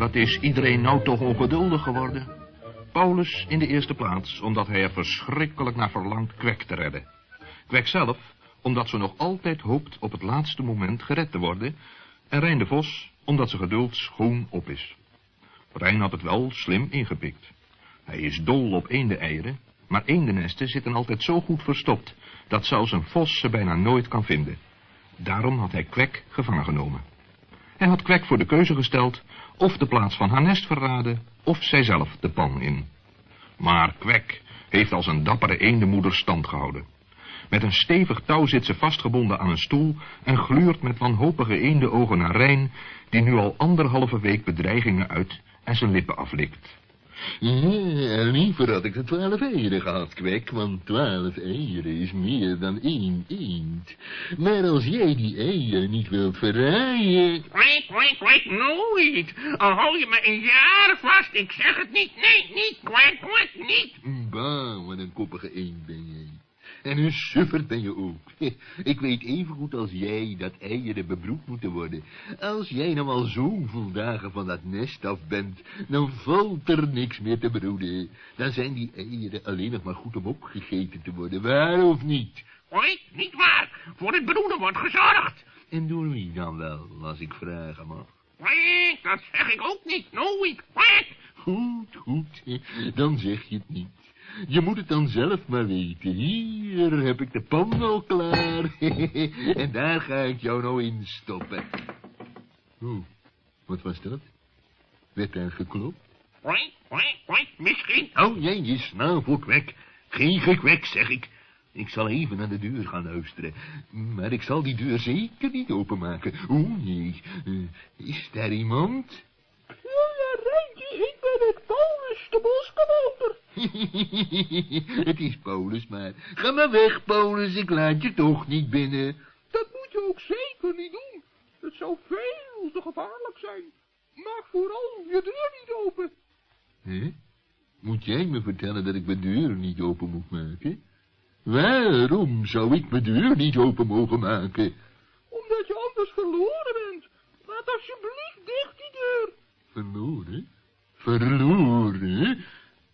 Wat is iedereen nou toch ongeduldig geworden? Paulus in de eerste plaats, omdat hij er verschrikkelijk naar verlangt kwek te redden. Kwek zelf, omdat ze nog altijd hoopt op het laatste moment gered te worden. En Rijn de Vos, omdat zijn geduld schoon op is. Rijn had het wel slim ingepikt. Hij is dol op eenden-eieren, maar eendennesten zitten altijd zo goed verstopt, dat zelfs een vos ze bijna nooit kan vinden. Daarom had hij Kwek gevangen genomen. Hij had Kwek voor de keuze gesteld of de plaats van haar nest verraden, of zijzelf de pan in. Maar Kwek heeft als een dappere eendenmoeder stand gehouden. Met een stevig touw zit ze vastgebonden aan een stoel en gluurt met wanhopige eendenogen naar Rijn, die nu al anderhalve week bedreigingen uit en zijn lippen aflikt. Ja, liever had ik de twaalf eieren gehad, Kwek, want twaalf eieren is meer dan één eend. Maar als jij die eieren niet wilt verraaien... Kwek, kwek, kwek, nooit. Al hou je me een jaar vast, ik zeg het niet, nee, niet, kwek, kwek, niet. Bah, wat een koppige eend ben. En een sufferd ben je ook. Ik weet even goed als jij dat eieren bebroed moeten worden. Als jij nou al zoveel dagen van dat nest af bent, dan valt er niks meer te broeden. Dan zijn die eieren alleen nog maar goed om opgegeten te worden, waar of niet? Kwek, niet waar. Voor het broeden wordt gezorgd. En door wie dan wel, als ik vragen mag? Kwek, dat zeg ik ook niet, nooit, kwek. Goed, goed, dan zeg je het niet. Je moet het dan zelf maar weten. Hier heb ik de pan al klaar. en daar ga ik jou nou in stoppen. Oeh, wat was dat? Werd daar geklopt? Kwek, kwek, kwek, misschien. Oh, jij je snavelkwek. Geen gekwek, zeg ik. Ik zal even aan de deur gaan luisteren. Maar ik zal die deur zeker niet openmaken. Oeh, nee. Uh, is daar iemand? Ik Paulus, de boskabouter. het is Paulus, maar... Ga maar weg, Paulus, ik laat je toch niet binnen. Dat moet je ook zeker niet doen. Het zou veel te gevaarlijk zijn. Maak vooral je deur niet open. Hé? Moet jij me vertellen dat ik mijn deur niet open moet maken? Waarom zou ik mijn deur niet open mogen maken? Omdat je anders verloren bent. Laat alsjeblieft dicht die deur. Verloren? Verloren?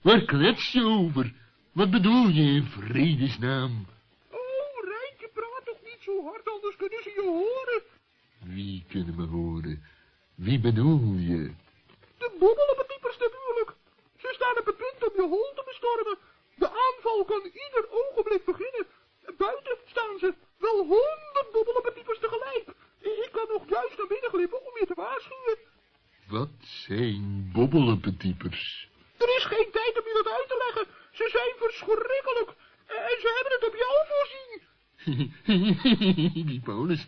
Waar klets je over? Wat bedoel je in vredesnaam? Oh, Rijntje, praat toch niet zo hard, anders kunnen ze je horen. Wie kunnen me horen? Wie bedoel je? De bobbelpetiepers natuurlijk. Ze staan op het punt om je hol te bestormen. De aanval kan ieder ogenblik beginnen. Buiten staan ze, wel honderd bobbelpetiepers tegelijk. Ik kan nog juist naar binnen glippen om je te waarschuwen. Wat zijn bobbelpetiepers? Er is geen tijd om je dat uit te leggen. Ze zijn verschrikkelijk. En ze hebben het op jou voorzien. Die Paulus,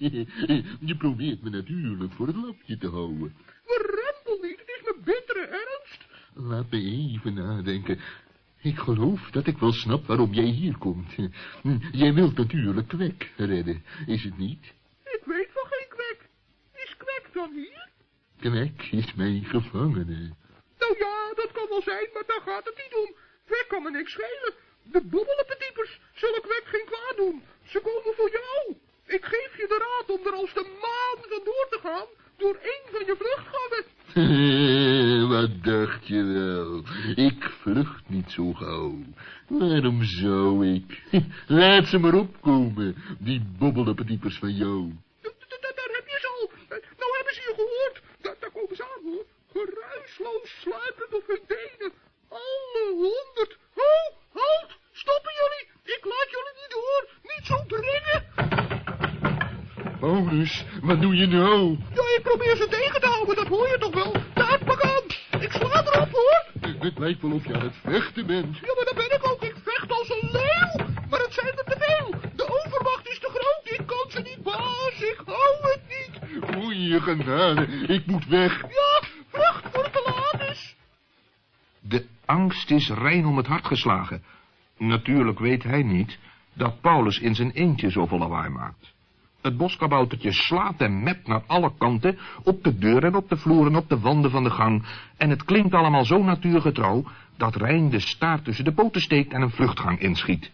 je probeert me natuurlijk voor het lapje te houden. Rempel niet, het is mijn bittere ernst. Laat me even nadenken. Ik geloof dat ik wel snap waarom jij hier komt. Jij wilt natuurlijk Kwek redden, is het niet? Ik weet van geen Kwek. Is Kwek dan hier? Kwek is mijn gevangene. Nou ja, dat kan wel zijn, maar daar gaat het niet om. Kwek kan me niks schelen. De bobbelpetiepers zullen Kwek geen kwaad doen. Ze komen voor jou. Ik geef je de raad om er als de maan vandoor te gaan door een van je vluchtgangen. Wat dacht je wel? Ik vlucht niet zo gauw. Waarom zou ik? Laat ze maar opkomen, die bobbelpetiepers van jou. Daar heb je ze al. Nou hebben ze je gehoord. Daar komen ze aan, hoor. Geruisloos sluipend op hun tenen. Alle honderd. Ho, halt, stoppen jullie. Ik laat jullie niet door. Niet zo dringen. Wat doe je nou? Ja, ik probeer ze tegen te houden, dat hoor je toch wel. Daar, pak aan. Ik sla erop, hoor. Het lijkt wel of je aan het vechten bent. Ja, maar dat ben ik ook. Ik vecht als een leeuw. Maar het zijn er te veel. De overmacht is te groot. Ik kan ze niet baas. Ik hou het niet. Goeie genade, ik moet weg. Ja, vlucht voor te laat is. De angst is rein om het hart geslagen. Natuurlijk weet hij niet dat Paulus in zijn eentje zoveel lawaai maakt. Het boskaboutertje slaat en mept naar alle kanten, op de deur en op de vloer en op de wanden van de gang, en het klinkt allemaal zo natuurgetrouw, dat Rijn de staart tussen de poten steekt en een vluchtgang inschiet.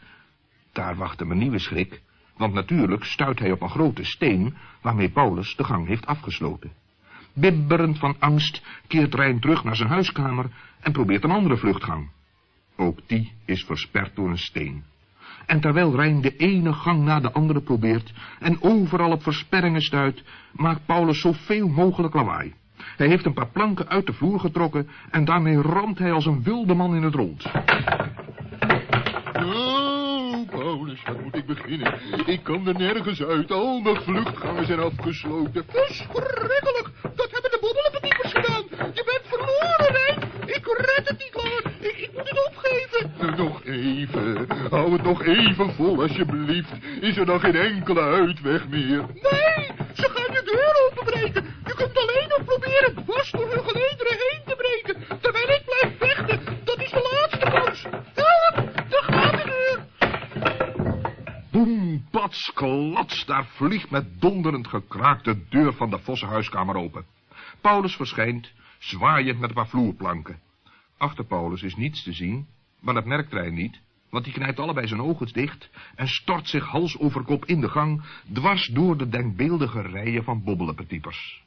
Daar wacht hem een nieuwe schrik, want natuurlijk stuit hij op een grote steen waarmee Paulus de gang heeft afgesloten. Bibberend van angst keert Rijn terug naar zijn huiskamer en probeert een andere vluchtgang. Ook die is versperd door een steen. En terwijl Rijn de ene gang na de andere probeert en overal op versperringen stuit, maakt Paulus zoveel mogelijk lawaai. Hij heeft een paar planken uit de vloer getrokken en daarmee ramt hij als een wilde man in het rond. Oh, Paulus, wat moet ik beginnen? Ik kan er nergens uit. Al mijn vluchtgangen zijn afgesloten. Verschrikkelijk! Dat hebben de bobbelpetiepers gedaan! Je bent verloren, Rijn! Ik red het niet langer! Ik, ik moet het opgeven! Nou, Nog even. Hou het nog even vol, alsjeblieft. Is er dan geen enkele uitweg meer? Nee! Ze gaan je deur openbreken! Je kunt alleen nog proberen dwars door hun gelederen heen te breken! Terwijl ik blijf vechten! Dat is de laatste kans! Help! Daar gaat de deur! Boem, pats, klats, daar vliegt met donderend gekraak de deur van de vossenhuiskamer open. Paulus verschijnt, zwaaiend met een paar vloerplanken. Achter Paulus is niets te zien, maar dat merkt hij niet, want hij knijpt allebei zijn ogen dicht en stort zich hals over kop in de gang, dwars door de denkbeeldige rijen van bobbelepetiepers.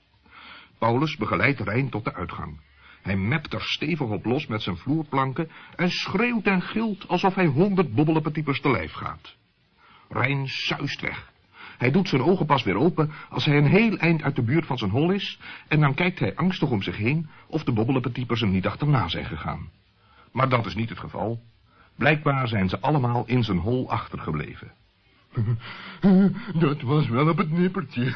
Paulus begeleidt Rijn tot de uitgang. Hij mept er stevig op los met zijn vloerplanken en schreeuwt en gilt alsof hij honderd bobbelepetiepers te lijf gaat. Rijn suist weg. Hij doet zijn ogen pas weer open als hij een heel eind uit de buurt van zijn hol is en dan kijkt hij angstig om zich heen of de bobbelepetiepers hem niet achterna zijn gegaan. Maar dat is niet het geval. Blijkbaar zijn ze allemaal in zijn hol achtergebleven. Dat was wel op het nippertje.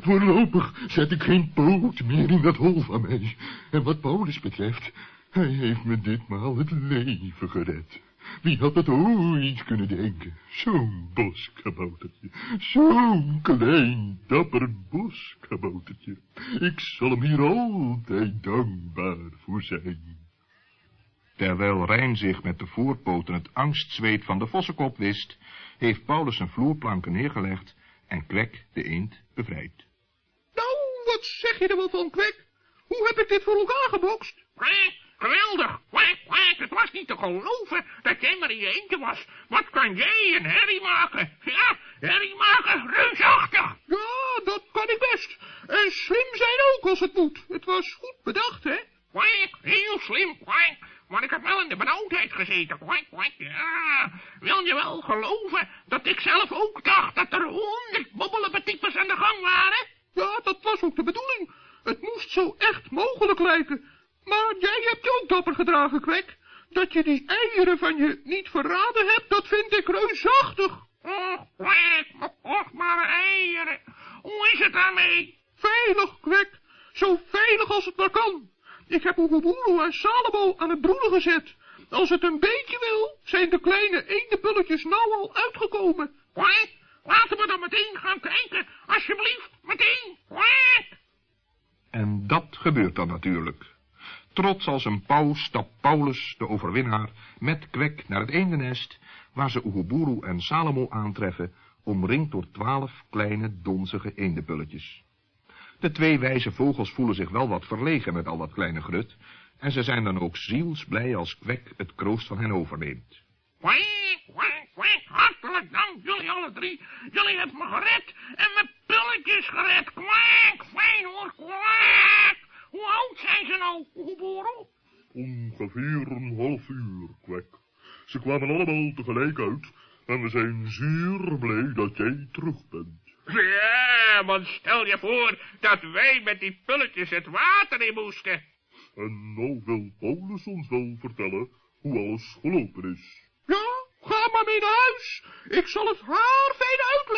Voorlopig zet ik geen poot meer in dat hol van mij. En wat Paulus betreft, hij heeft me ditmaal het leven gered. Wie had dat ooit kunnen denken? Zo'n boskaboutertje. Zo'n klein, dapper boskaboutertje. Ik zal hem hier altijd dankbaar voor zijn. Terwijl Rijn zich met de voorpoten het angstzweet van de vossenkop wist, heeft Paulus zijn vloerplanken neergelegd en Kwek de eend bevrijd. Nou, wat zeg je er wel van, Kwek? Hoe heb ik dit voor elkaar gebokst? Kwak, geweldig. Kwak, kwak, het was niet te geloven dat jij maar in je eentje was. Wat kan jij een herrie maken? Ja, herrie maken, reusachtig. Ja, dat kan ik best. En slim zijn ook als het moet. Het was goed bedacht, hè? Kwak, heel slim, kwak. Maar ik heb wel in de benauwdheid gezeten, kwak, kwak. Ja, wil je wel geloven dat ik zelf ook dacht dat er honderd bobbelenbetiepers aan de gang waren? Ja, dat was ook de bedoeling. Het moest zo echt mogelijk lijken. Maar jij hebt je ook dapper gedragen, Kwek. Dat je die eieren van je niet verraden hebt, dat vind ik reusachtig. Och, kwak, och, maar eieren. Hoe is het daarmee? Veilig, Kwek. Zo veilig als het maar kan. Ik heb Oegubulu en Salomo aan het broeden gezet. Als het een beetje wil, zijn de kleine eendenpulletjes nou al uitgekomen. Kwak, laten we dan meteen gaan kijken. Alsjeblieft, meteen. En dat gebeurt dan natuurlijk. Trots als een pauw stapt Paulus, de overwinnaar, met Kwek naar het eendennest, waar ze Oeguburu en Salomo aantreffen, omringd door twaalf kleine, donzige eendenpulletjes. De twee wijze vogels voelen zich wel wat verlegen met al dat kleine grut, en ze zijn dan ook zielsblij als Kwek het kroost van hen overneemt. Kwak, kwak, kwak, hartelijk dank jullie alle drie. Jullie hebben me gered en mijn pulletjes gered. Kwak, fijn hoor, kwak. Hoe oud zijn ze nou, geboren? Ongeveer een half uur, Kwek. Ze kwamen allemaal tegelijk uit. En we zijn zeer blij dat jij terug bent. Ja, want stel je voor dat wij met die pulletjes het water in moesten. En nou wil Paulus ons wel vertellen hoe alles gelopen is. Ja, ga maar mee naar huis. Ik zal het haar fijn uitleggen.